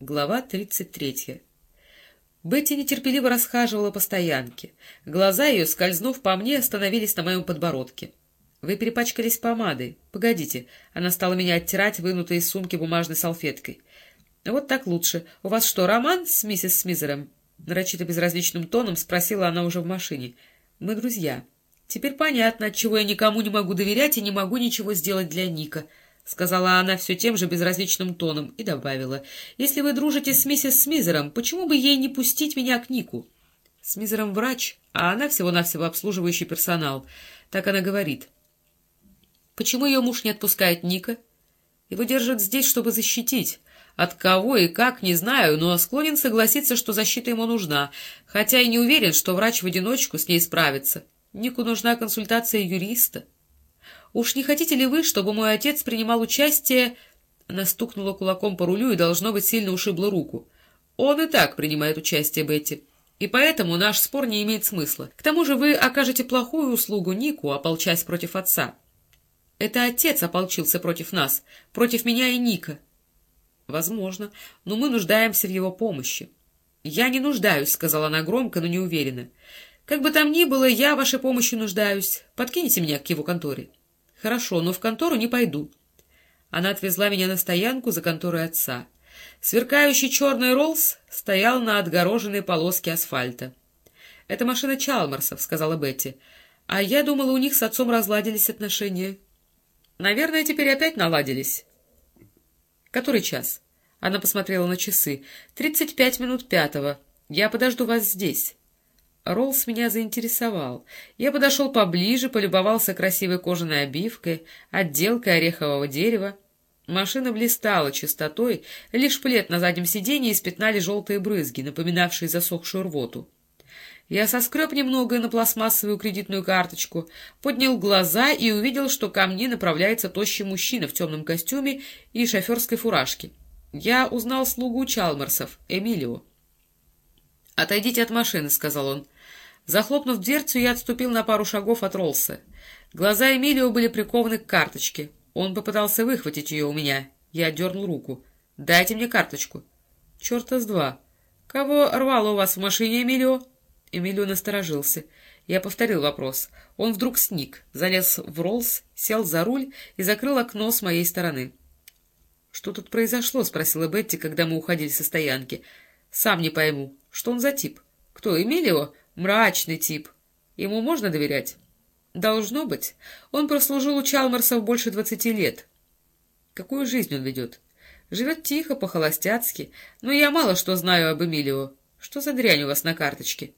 Глава 33. Бетти нетерпеливо расхаживала по стоянке. Глаза ее, скользнув по мне, остановились на моем подбородке. «Вы перепачкались помадой. Погодите». Она стала меня оттирать, вынутой из сумки бумажной салфеткой. «Вот так лучше. У вас что, роман с миссис Смизером?» Нарочито безразличным тоном спросила она уже в машине. «Мы друзья. Теперь понятно, отчего я никому не могу доверять и не могу ничего сделать для Ника». — сказала она все тем же безразличным тоном и добавила. — Если вы дружите с миссис Смизером, почему бы ей не пустить меня к Нику? Смизером врач, а она всего-навсего обслуживающий персонал. Так она говорит. Почему ее муж не отпускает Ника? Его держат здесь, чтобы защитить. От кого и как, не знаю, но склонен согласиться, что защита ему нужна, хотя и не уверен, что врач в одиночку с ней справится. Нику нужна консультация юриста. Уж не хотите ли вы, чтобы мой отец принимал участие...» Она стукнула кулаком по рулю и, должно быть, сильно ушибла руку. «Он и так принимает участие, Бетти. И поэтому наш спор не имеет смысла. К тому же вы окажете плохую услугу Нику, ополчась против отца. Это отец ополчился против нас, против меня и Ника». «Возможно, но мы нуждаемся в его помощи». «Я не нуждаюсь», — сказала она громко, но неуверенно. «Как бы там ни было, я вашей помощи нуждаюсь. Подкинете меня к его конторе». «Хорошо, но в контору не пойду». Она отвезла меня на стоянку за конторой отца. Сверкающий черный Роллс стоял на отгороженной полоске асфальта. «Это машина Чалмарсов», — сказала Бетти. «А я думала, у них с отцом разладились отношения». «Наверное, теперь опять наладились». «Который час?» Она посмотрела на часы. «Тридцать пять минут пятого. Я подожду вас здесь». Роллс меня заинтересовал. Я подошел поближе, полюбовался красивой кожаной обивкой, отделкой орехового дерева. Машина блистала чистотой, лишь плед на заднем сиденье испятнали желтые брызги, напоминавшие засохшую рвоту. Я соскреб немного на пластмассовую кредитную карточку, поднял глаза и увидел, что ко мне направляется тощий мужчина в темном костюме и шоферской фуражке. Я узнал слугу Чалмарсов, Эмилио. «Отойдите от машины», — сказал он. Захлопнув дверцу, я отступил на пару шагов от Ролса. Глаза Эмилио были прикованы к карточке. Он попытался выхватить ее у меня. Я дернул руку. «Дайте мне карточку». «Черта с два. Кого рвало у вас в машине, Эмилио?» Эмилио насторожился. Я повторил вопрос. Он вдруг сник, залез в Роллс, сел за руль и закрыл окно с моей стороны. «Что тут произошло?» — спросила Бетти, когда мы уходили со стоянки. «Сам не пойму. Что он за тип? Кто, Эмилио? Мрачный тип. Ему можно доверять? Должно быть. Он прослужил у Чалмарсов больше двадцати лет. Какую жизнь он ведет? Живет тихо, по-холостяцки. Но я мало что знаю об Эмилио. Что за дрянь у вас на карточке?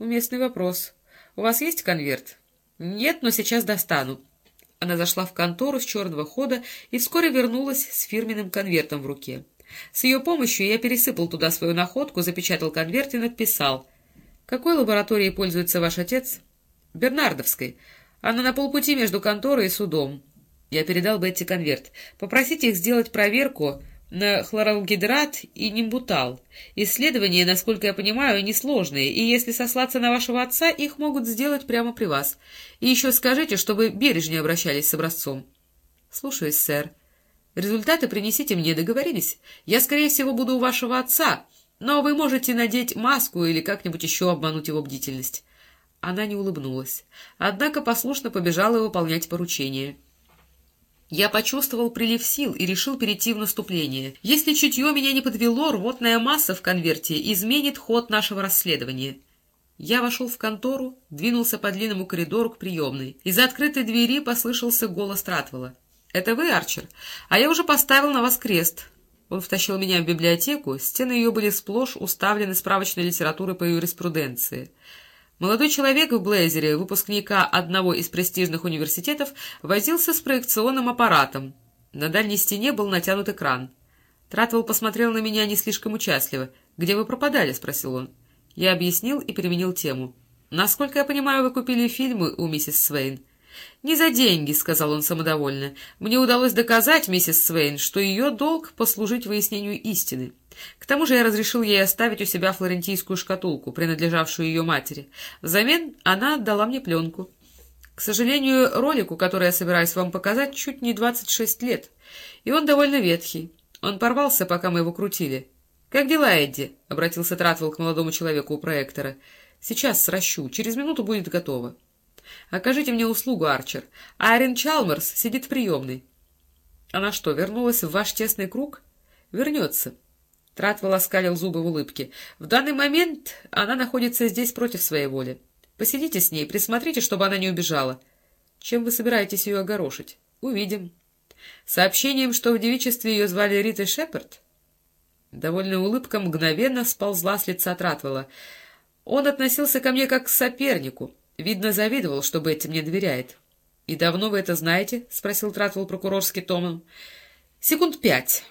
Уместный вопрос. У вас есть конверт? Нет, но сейчас достану. Она зашла в контору с черного хода и вскоре вернулась с фирменным конвертом в руке. С ее помощью я пересыпал туда свою находку, запечатал конверт и написал — какой лабораторией пользуется ваш отец? Бернардовской. Она на полпути между конторой и судом. Я передал Бетти конверт. Попросите их сделать проверку на хлоралгидрат и нимбутал. Исследования, насколько я понимаю, несложные, и если сослаться на вашего отца, их могут сделать прямо при вас. И еще скажите, чтобы бережнее обращались с образцом. Слушаюсь, сэр. Результаты принесите мне, договорились? Я, скорее всего, буду у вашего отца, но вы можете надеть маску или как-нибудь еще обмануть его бдительность. Она не улыбнулась, однако послушно побежала выполнять поручение. Я почувствовал прилив сил и решил перейти в наступление. Если чутье меня не подвело, рвотная масса в конверте изменит ход нашего расследования. Я вошел в контору, двинулся по длинному коридору к приемной. Из-за открытой двери послышался голос Тратвелла. «Это вы, Арчер? А я уже поставил на вас крест. Он втащил меня в библиотеку, стены ее были сплошь уставлены справочной литературой по юриспруденции. Молодой человек в блейзере, выпускника одного из престижных университетов, возился с проекционным аппаратом. На дальней стене был натянут экран. Тратвелл посмотрел на меня не слишком участливо. «Где вы пропадали?» — спросил он. Я объяснил и переменил тему. «Насколько я понимаю, вы купили фильмы у миссис Свейн?» «Не за деньги», — сказал он самодовольно. «Мне удалось доказать, миссис Свейн, что ее долг — послужить выяснению истины. К тому же я разрешил ей оставить у себя флорентийскую шкатулку, принадлежавшую ее матери. Взамен она отдала мне пленку. К сожалению, ролику, который я собираюсь вам показать, чуть не 26 лет, и он довольно ветхий. Он порвался, пока мы его крутили. — Как дела, Эдди? — обратился Тратвелл к молодому человеку у проектора. — Сейчас сращу. Через минуту будет готово. — Окажите мне услугу, Арчер. Айрин Чалмерс сидит в приемной. — Она что, вернулась в ваш тесный круг? — Вернется. Тратвелл оскалил зубы в улыбке. — В данный момент она находится здесь против своей воли. Посидите с ней, присмотрите, чтобы она не убежала. Чем вы собираетесь ее огорошить? Увидим. Сообщением, что в девичестве ее звали Рита Шепард? Довольная улыбка мгновенно сползла с лица Тратвелла. Он относился ко мне как к сопернику. Видно, завидовал, что Бетти мне доверяет. — И давно вы это знаете? — спросил Тратвелл прокурорский томом. — Секунд пять.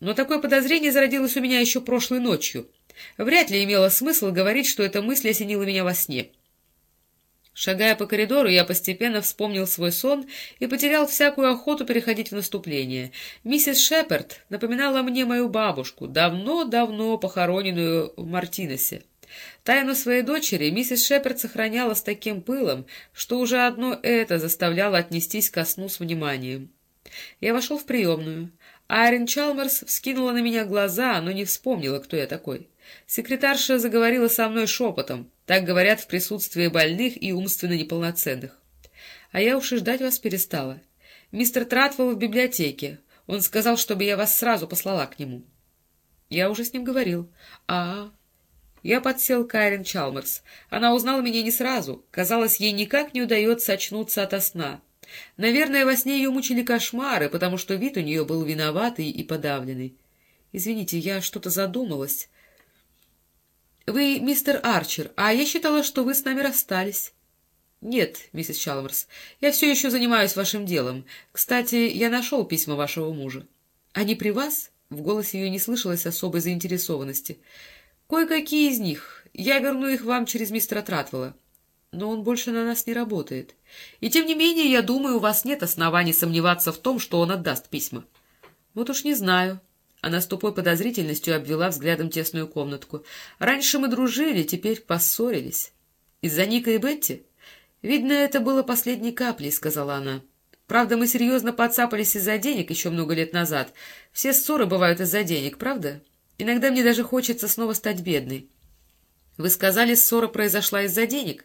Но такое подозрение зародилось у меня еще прошлой ночью. Вряд ли имело смысл говорить, что эта мысль осенила меня во сне. — Шагая по коридору, я постепенно вспомнил свой сон и потерял всякую охоту переходить в наступление. Миссис Шепард напоминала мне мою бабушку, давно-давно похороненную в Мартинесе. Тайну своей дочери миссис Шепард сохраняла с таким пылом, что уже одно это заставляло отнестись ко сну с вниманием. Я вошел в приемную. Айрин Чалмерс вскинула на меня глаза, но не вспомнила, кто я такой. Секретарша заговорила со мной шепотом. Так говорят в присутствии больных и умственно неполноценных. А я уж и ждать вас перестала. Мистер Тратвелл в библиотеке. Он сказал, чтобы я вас сразу послала к нему. Я уже с ним говорил. А, Я подсел к Айрен Чалмерс. Она узнала меня не сразу. Казалось, ей никак не удается очнуться ото сна. Наверное, во сне ее мучили кошмары, потому что вид у нее был виноватый и подавленный. Извините, я что-то задумалась. — Вы мистер Арчер, а я считала, что вы с нами расстались. — Нет, миссис Чалмерс, я все еще занимаюсь вашим делом. Кстати, я нашел письма вашего мужа. — Они при вас? — в голосе ее не слышалось особой заинтересованности. — Кое-какие из них. Я верну их вам через мистера Тратвелла. Но он больше на нас не работает. И тем не менее, я думаю, у вас нет оснований сомневаться в том, что он отдаст письма. — Вот уж не знаю. Она с тупой подозрительностью обвела взглядом тесную комнатку. «Раньше мы дружили, теперь поссорились. Из-за Ника и Бетти? Видно, это было последней каплей», — сказала она. «Правда, мы серьезно подцапались из-за денег еще много лет назад. Все ссоры бывают из-за денег, правда? Иногда мне даже хочется снова стать бедной». «Вы сказали, ссора произошла из-за денег?»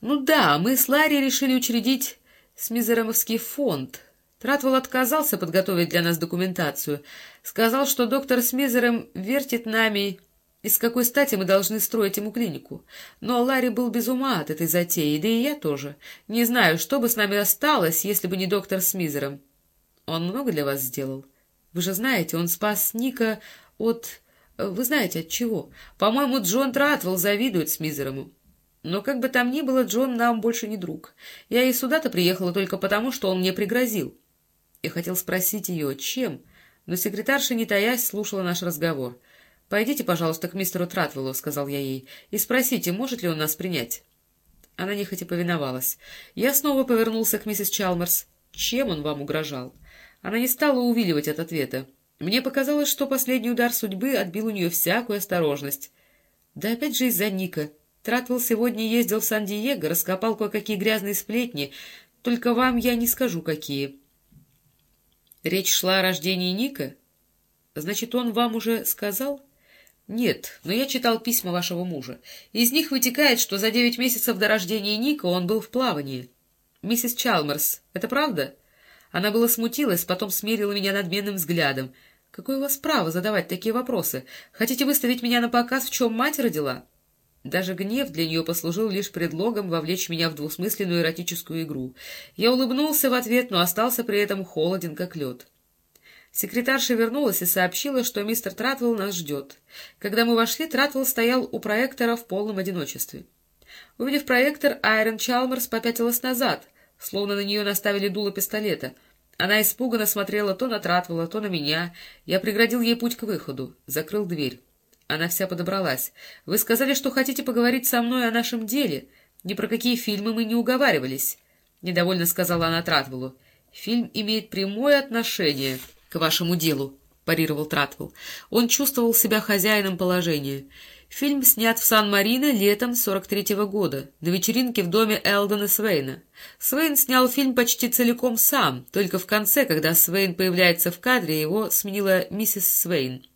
«Ну да, мы с Ларри решили учредить Смизеромовский фонд». Тратвелл отказался подготовить для нас документацию. Сказал, что доктор Смизером вертит нами, и с какой стати мы должны строить ему клинику. Но Ларри был без ума от этой затеи, да и я тоже. Не знаю, что бы с нами осталось, если бы не доктор Смизером. Он много для вас сделал. Вы же знаете, он спас Ника от... Вы знаете, от чего? По-моему, Джон Тратвелл завидует Смизерому. Но как бы там ни было, Джон нам больше не друг. Я и сюда-то приехала только потому, что он мне пригрозил. Я хотел спросить ее, чем, но секретарша, не таясь, слушала наш разговор. «Пойдите, пожалуйста, к мистеру Тратвеллу», — сказал я ей, — «и спросите, может ли он нас принять». Она нехотя повиновалась. Я снова повернулся к миссис Чалмерс. «Чем он вам угрожал?» Она не стала увиливать от ответа. Мне показалось, что последний удар судьбы отбил у нее всякую осторожность. Да опять же из-за Ника. Тратвелл сегодня ездил в Сан-Диего, раскопал кое-какие грязные сплетни. Только вам я не скажу, какие. Речь шла о рождении Ника? Значит, он вам уже сказал? Нет, но я читал письма вашего мужа. Из них вытекает, что за девять месяцев до рождения Ника он был в плавании. Миссис Чалмерс, это правда? Она была смутилась, потом смерила меня надменным взглядом. Какое у вас право задавать такие вопросы? Хотите выставить меня на показ, в чем мать родила? Даже гнев для нее послужил лишь предлогом вовлечь меня в двусмысленную эротическую игру. Я улыбнулся в ответ, но остался при этом холоден, как лед. Секретарша вернулась и сообщила, что мистер Тратвелл нас ждет. Когда мы вошли, Тратвелл стоял у проектора в полном одиночестве. Увидев проектор, Айрон Чалмерс попятилась назад, словно на нее наставили дуло пистолета. Она испуганно смотрела то на Тратвелла, то на меня. Я преградил ей путь к выходу, закрыл дверь. Она вся подобралась. «Вы сказали, что хотите поговорить со мной о нашем деле. Ни про какие фильмы мы не уговаривались», — недовольно сказала она Тратвеллу. «Фильм имеет прямое отношение к вашему делу», — парировал Тратвелл. Он чувствовал себя хозяином положения. Фильм снят в Сан-Марино летом 43-го года, на вечеринке в доме Элдона Свейна. Свейн снял фильм почти целиком сам, только в конце, когда Свейн появляется в кадре, его сменила миссис Свейн.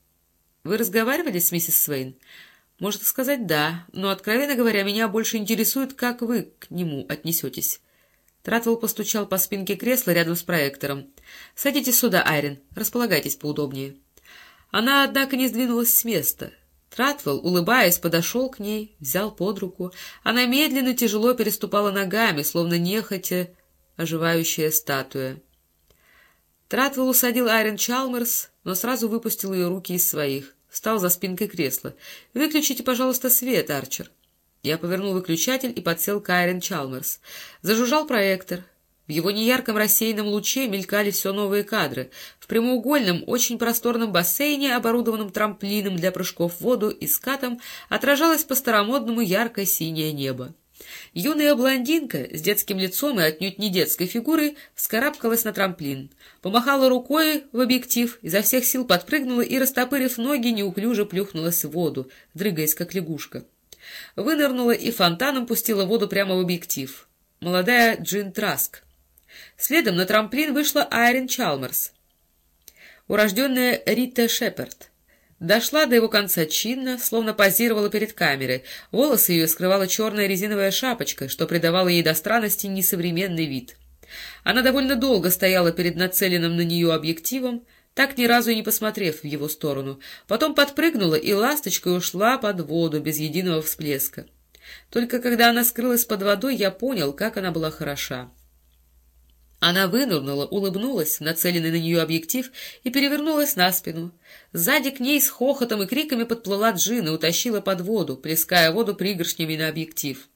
Вы разговаривали с миссис Свейн? Можно сказать «да», но, откровенно говоря, меня больше интересует, как вы к нему отнесетесь. Тратвелл постучал по спинке кресла рядом с проектором. «Садитесь сюда, Айрин. Располагайтесь поудобнее». Она, однако, не сдвинулась с места. Тратвелл, улыбаясь, подошел к ней, взял под руку. Она медленно, тяжело переступала ногами, словно нехотя оживающая статуя. Тратвелл усадил Айрин Чалмерс, но сразу выпустил ее руки из своих. Встал за спинкой кресла. «Выключите, пожалуйста, свет, Арчер». Я повернул выключатель и подсел к Айрен Чалмерс. Зажужжал проектор. В его неярком рассеянном луче мелькали все новые кадры. В прямоугольном, очень просторном бассейне, оборудованном трамплином для прыжков в воду и скатом, отражалось по-старомодному яркое синее небо. Юная блондинка с детским лицом и отнюдь не детской фигурой вскарабкалась на трамплин, помахала рукой в объектив, изо всех сил подпрыгнула и, растопырив ноги, неуклюже плюхнулась в воду, дрыгаясь как лягушка. Вынырнула и фонтаном пустила воду прямо в объектив. Молодая Джин Траск. Следом на трамплин вышла Айрин Чалмерс, урожденная Рита Шеперд. Дошла до его конца чинно, словно позировала перед камерой. Волосы ее скрывала черная резиновая шапочка, что придавало ей до странности несовременный вид. Она довольно долго стояла перед нацеленным на нее объективом, так ни разу и не посмотрев в его сторону. Потом подпрыгнула и ласточкой ушла под воду без единого всплеска. Только когда она скрылась под водой, я понял, как она была хороша. Она вынырнула, улыбнулась, нацеленный на нее объектив, и перевернулась на спину. Сзади к ней с хохотом и криками подплыла Джин и утащила под воду, плеская воду пригоршнями на объектив.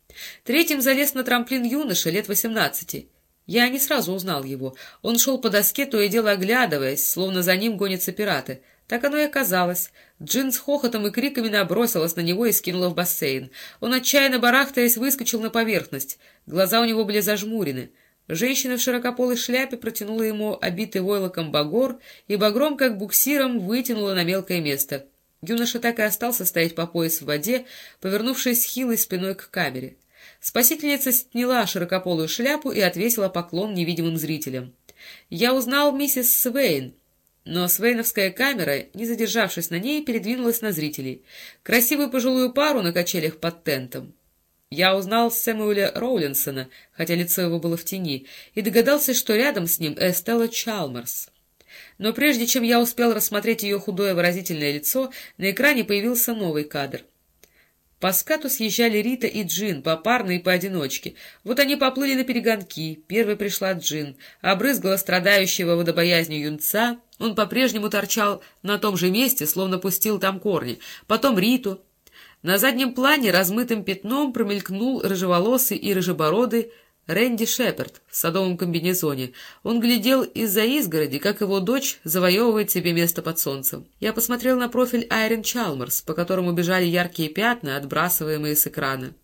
Третьим залез на трамплин юноша лет восемнадцати. Я не сразу узнал его. Он шел по доске, то и дело оглядываясь, словно за ним гонятся пираты. Так оно и оказалось. Джин с хохотом и криками набросилась на него и скинула в бассейн. Он, отчаянно барахтаясь, выскочил на поверхность. Глаза у него были зажмурены. Женщина в широкополой шляпе протянула ему обитый войлоком багор, и багром, как буксиром, вытянула на мелкое место. Юноша так и остался стоять по пояс в воде, повернувшись хилой спиной к камере. Спасительница сняла широкополую шляпу и отвесила поклон невидимым зрителям. Я узнал миссис Свейн, но свейновская камера, не задержавшись на ней, передвинулась на зрителей. Красивую пожилую пару на качелях под тентом. Я узнал Сэмуэля Роулинсона, хотя лицо его было в тени, и догадался, что рядом с ним Эстелла Чалмерс. Но прежде чем я успел рассмотреть ее худое выразительное лицо, на экране появился новый кадр — по скату съезжали Рита и Джин, попарно и поодиночке. Вот они поплыли на перегонки. Первой пришла Джин, обрызгала страдающего водобоязнью юнца. Он по-прежнему торчал на том же месте, словно пустил там корни. Потом Риту. На заднем плане размытым пятном промелькнул рыжеволосый и рыжебородый Рэнди Шепард в садовом комбинезоне. Он глядел из-за изгороди, как его дочь завоевывает себе место под солнцем. Я посмотрел на профиль Айрин Чалмерс, по которому бежали яркие пятна, отбрасываемые с экрана.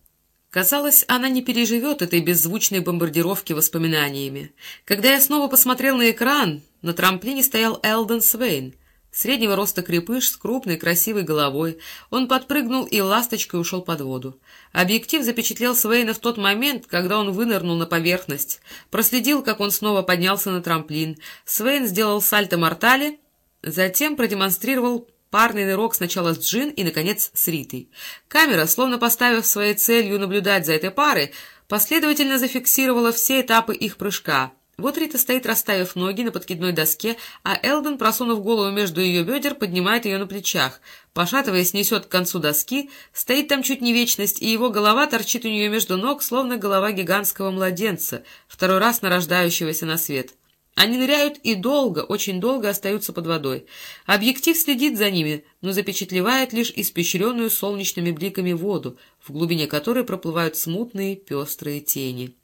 Казалось, она не переживет этой беззвучной бомбардировки воспоминаниями. Когда я снова посмотрел на экран, на трамплине стоял Элден Свейн — Среднего роста крепыш с крупной красивой головой. Он подпрыгнул и ласточкой ушел под воду. Объектив запечатлел Свейна в тот момент, когда он вынырнул на поверхность. Проследил, как он снова поднялся на трамплин. Свейн сделал сальто-мортале, затем продемонстрировал парный нырок сначала с Джин и, наконец, с Ритой. Камера, словно поставив своей целью наблюдать за этой парой, последовательно зафиксировала все этапы их прыжка — вот Рита стоит, расставив ноги на подкидной доске, а Элден, просунув голову между ее бедер, поднимает ее на плечах. Пошатываясь, несет к концу доски, стоит там чуть не вечность, и его голова торчит у нее между ног, словно голова гигантского младенца, второй раз нарождающегося на свет. Они ныряют и долго, очень долго остаются под водой. Объектив следит за ними, но запечатлевает лишь испещренную солнечными бликами воду, в глубине которой проплывают смутные пестрые тени.